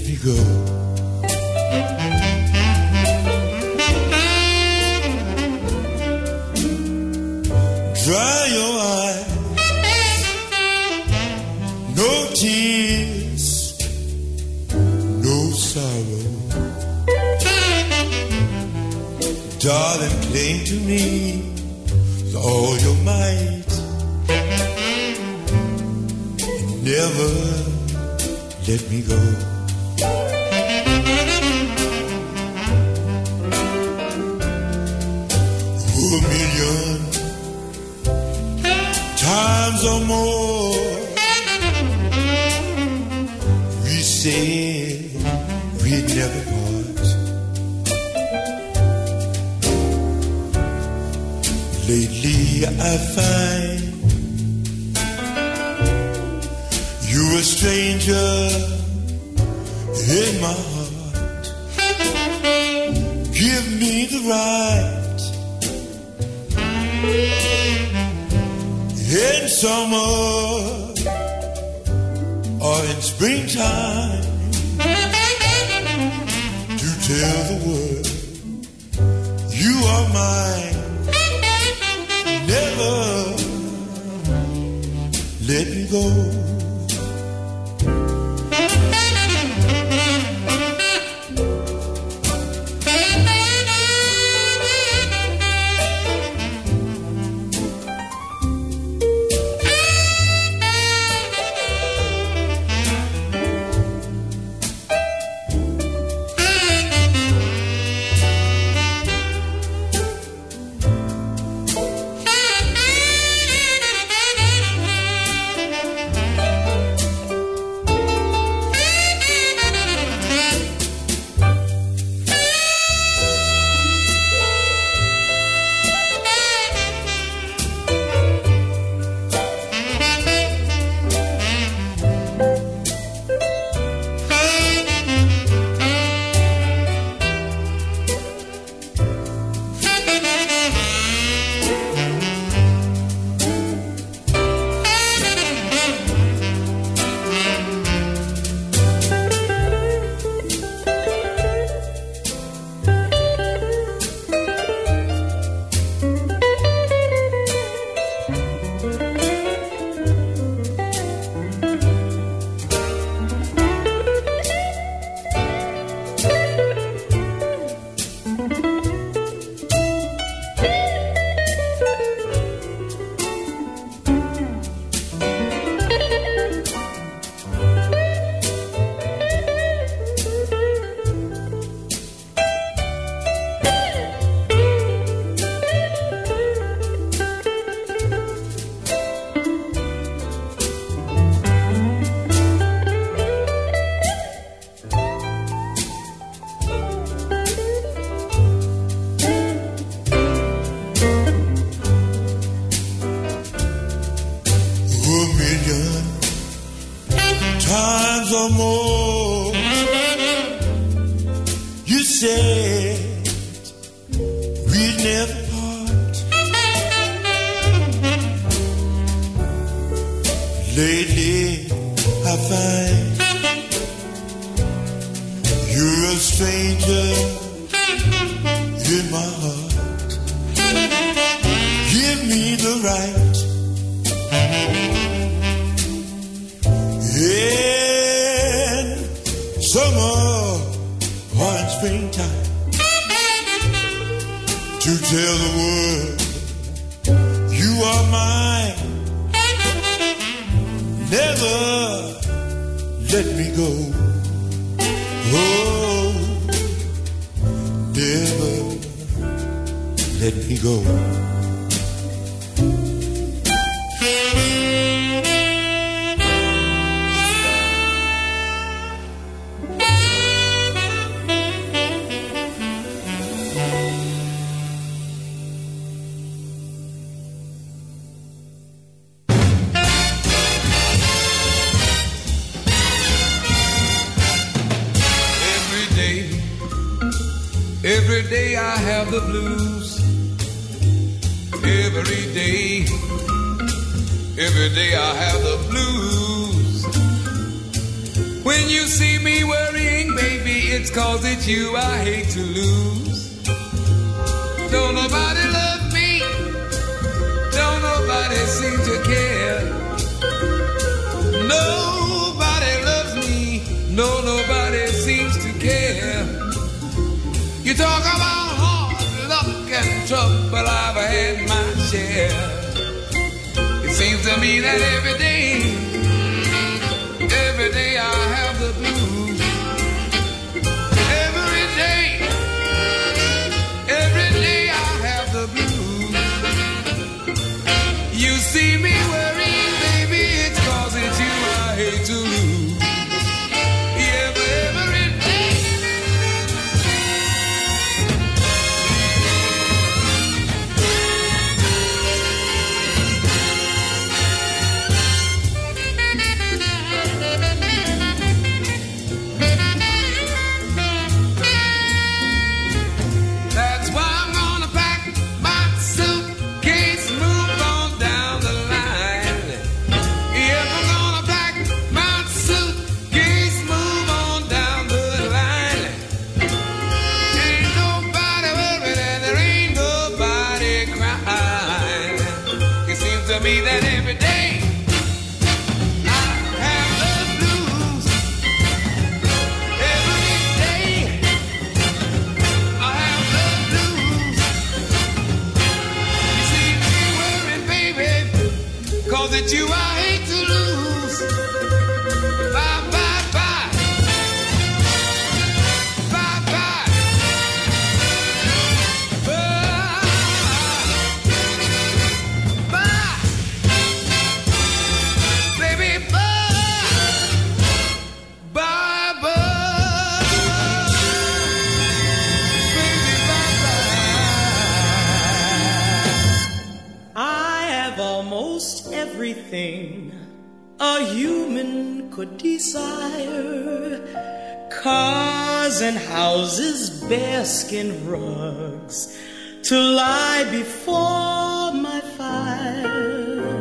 let me go. Dry your eyes, no tears, no sorrow. Darling, cling to me with all your might. Never let me go. Times or more. We said we'd never part. Lately I find you a stranger in my heart. Give me the right in summer or in springtime to tell the world you are mine. Never let me go. Said we'd never part. Lately, I find you're a stranger go. Oh, never let me go. You talk about hard luck and trouble, I've had my share. It seems to me that every day a human could desire. Cars and houses, bearskin rugs to lie before my fire.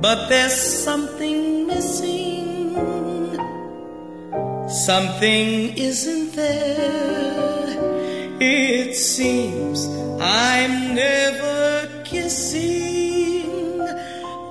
But there's something missing, something isn't there. It seems I'm never kissing.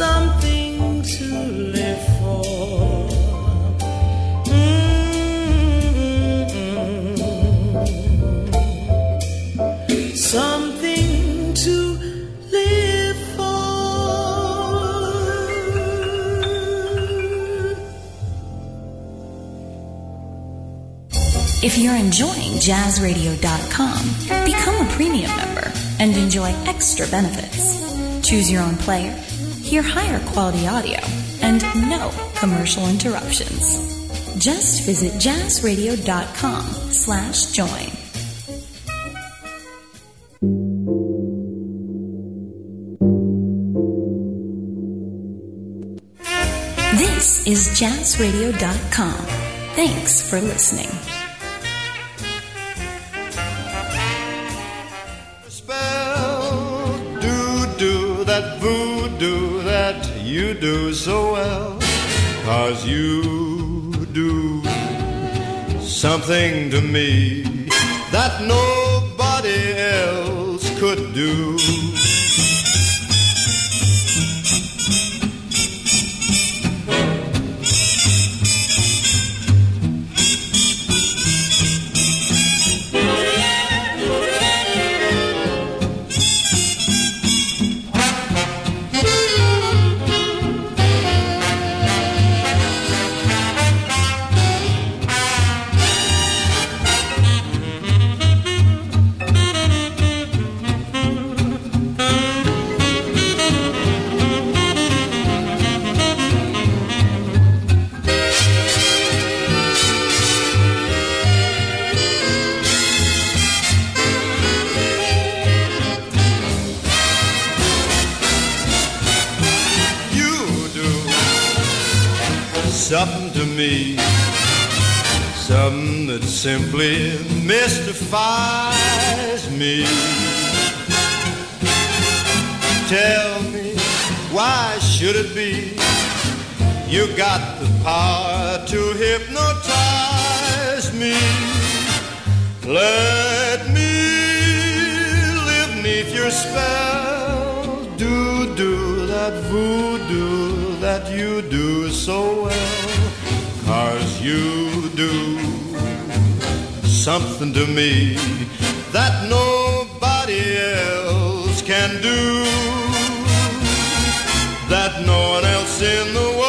Mm-hmm. something to live for. If you're enjoying jazzradio.com, become a premium member and enjoy extra benefits. Choose your own player hear higher quality audio, and no commercial interruptions. Just visit jazzradio.com slash join. This is jazzradio.com. Thanks for listening. You do so well. Cause you do something to me that nobody else could do. To me, something that simply mystifies me. Tell me, why should it be? You got the power to hypnotize me. Let me live neath your spell. Do do that voodoo that you do so well. You do something to me that nobody else can do. That no one else in the world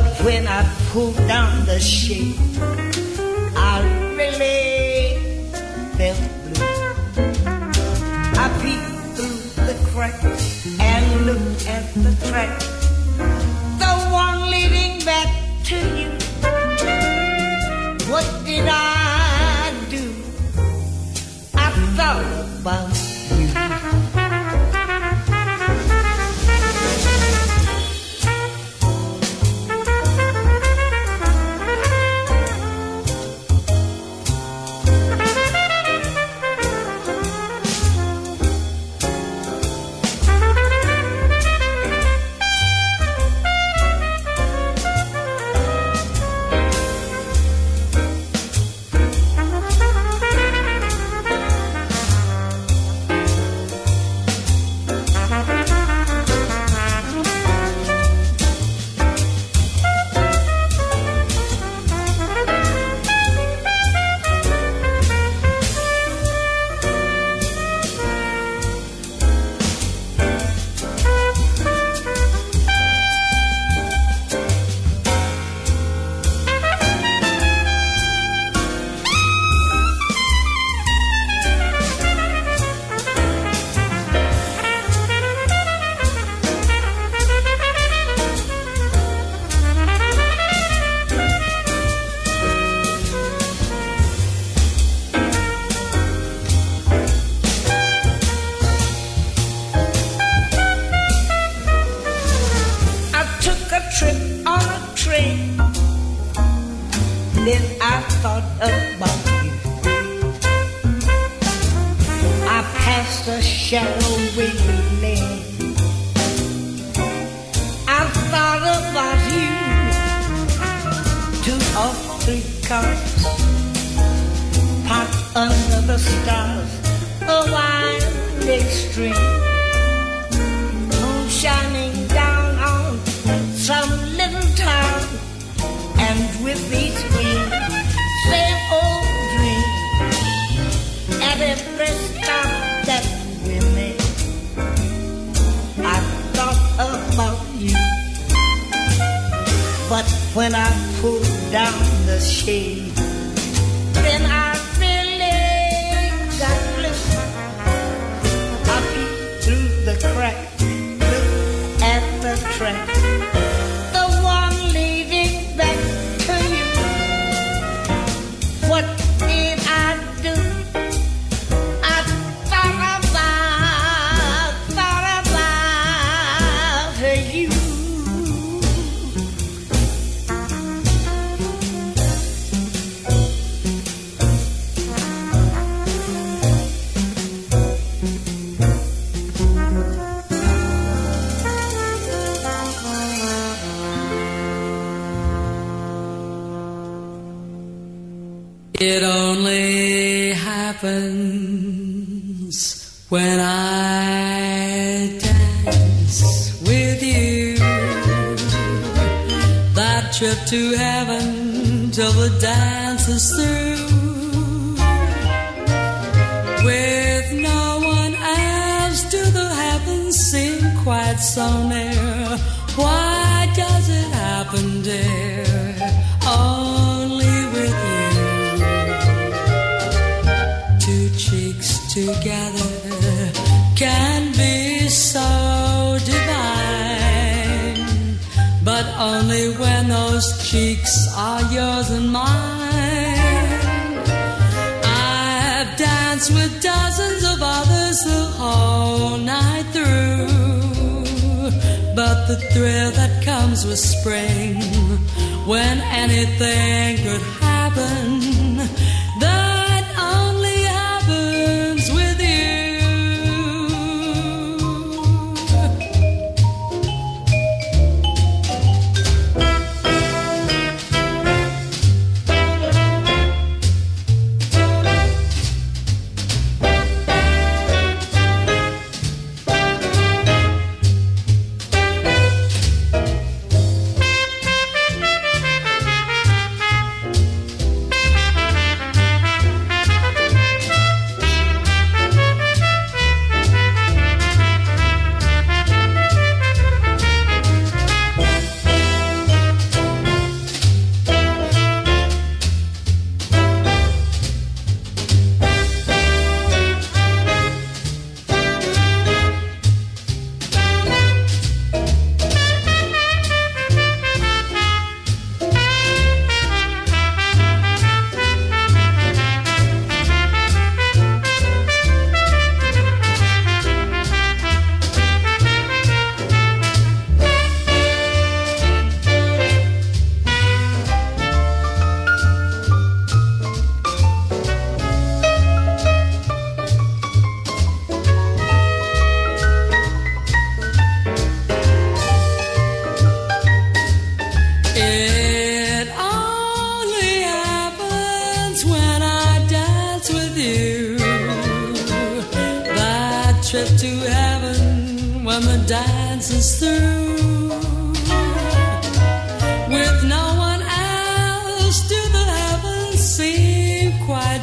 But when I pulled down the shade, I really felt blue. I peeked through the crack and looked at the track, the one leading back to you. What did I do? I thought about pulled down the shade, trip to heaven till the dance is through. With no one else do the heavens seem quite so near. Why are yours and mine. I've danced with dozens of others the whole night through, but the thrill that comes with spring when anything could happen. That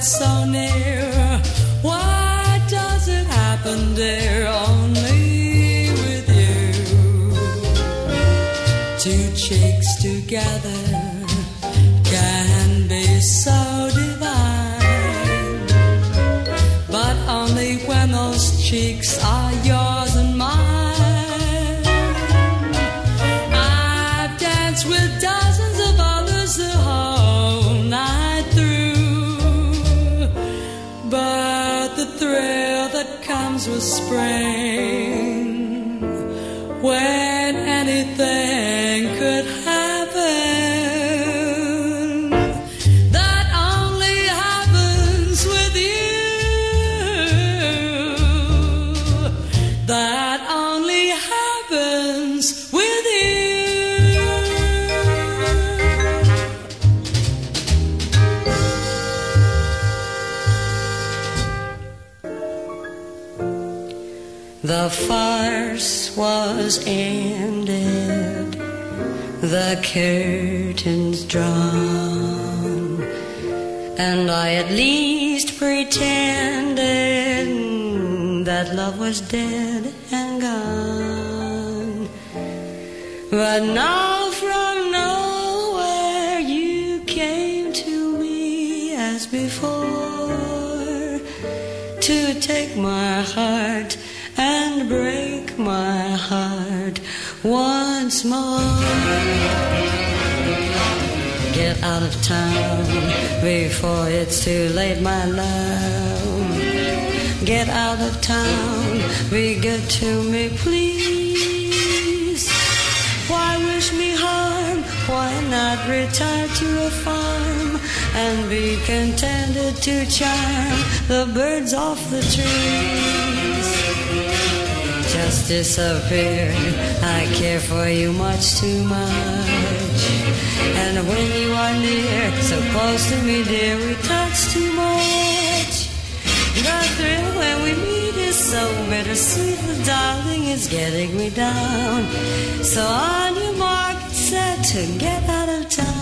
so near? Why does it happen there only with you? Two cheeks together can be so divine, but only when those cheeks spring when anything could happen. That only happens with you. That farce was ended, the curtains drawn, and I at least pretended that love was dead and gone. But now from nowhere you came to me as before to take my heart break my heart once more. Get out of town before it's too late, my love. Get out of town, be good to me, please. Why wish me harm? Why not retire to a farm and be contented to charm the birds off the trees? Just disappear. I care for you much too much. And when you are near, so close to me, dear, we touch too much. The thrill when we meet is so bittersweet, the darling is getting me down. So on your mark, set to get out of town.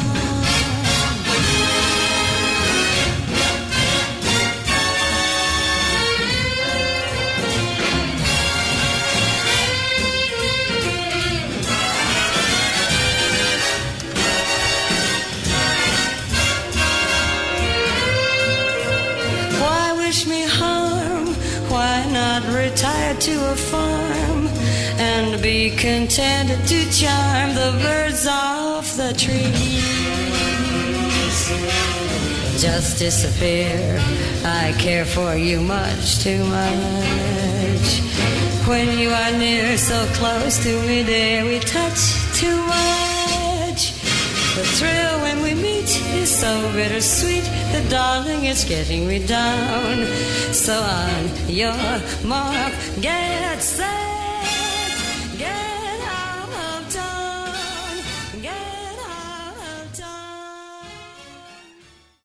To a farm and be contented to charm the birds off the trees? Just disappear. I care for you much too much. When you are near, so close to me, dear, we touch too much. The thrill is so bittersweet. The darling, it's getting me down. So on your mark, get set,